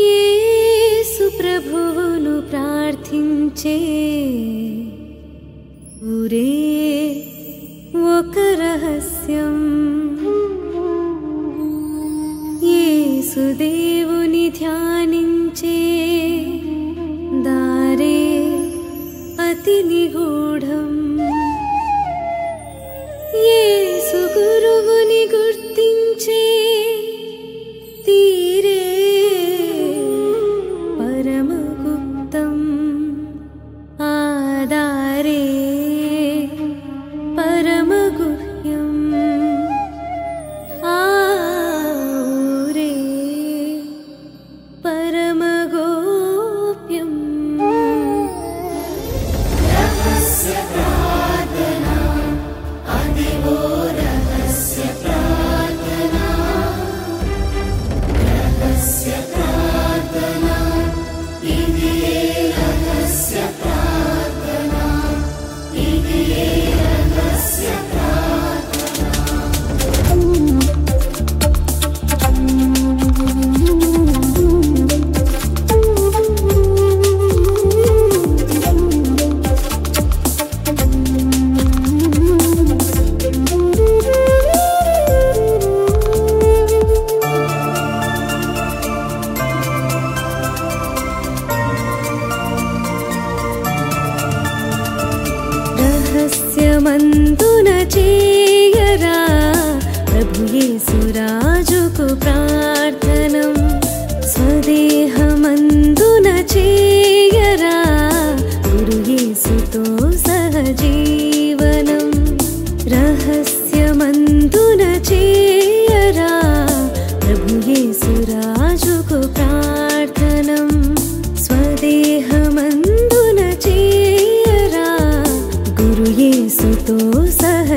యేసు ప్రభువును ప్రార్థించే ఊరే ఒక రహస్యం యేసుదేవుని ధ్యానించే దారే అతి నిగూఢం चियरा प्रभुये सुराजुकु प्रार्थनं स्वदेहमन्धु न चेयरा गुरुये सुतो स जीवनम् रहस्यमन्तु न चेयरा प्रभुये सुराजुकु प्रार्थनम् स्वदेहमन्धु न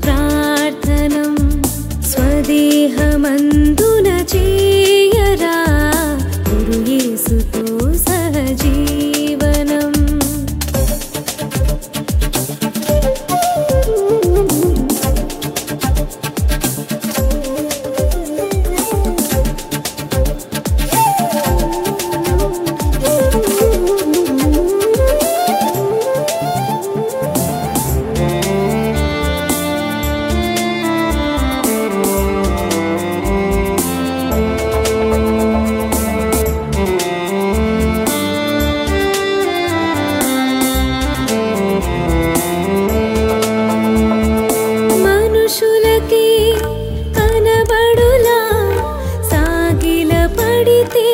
pra பிடித்தே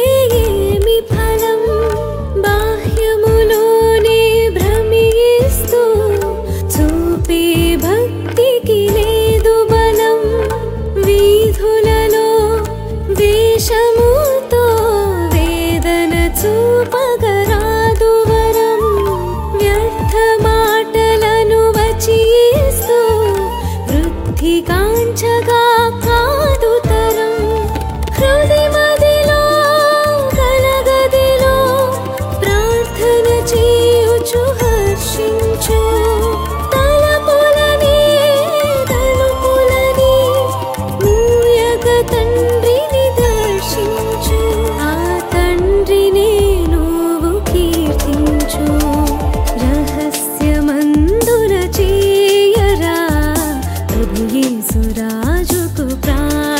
ये सुराज को प्राण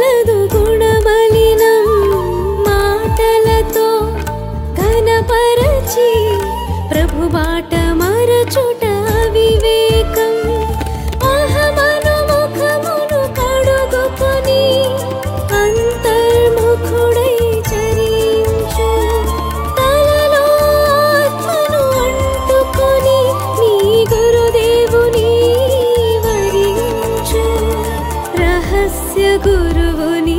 गुरुवुनि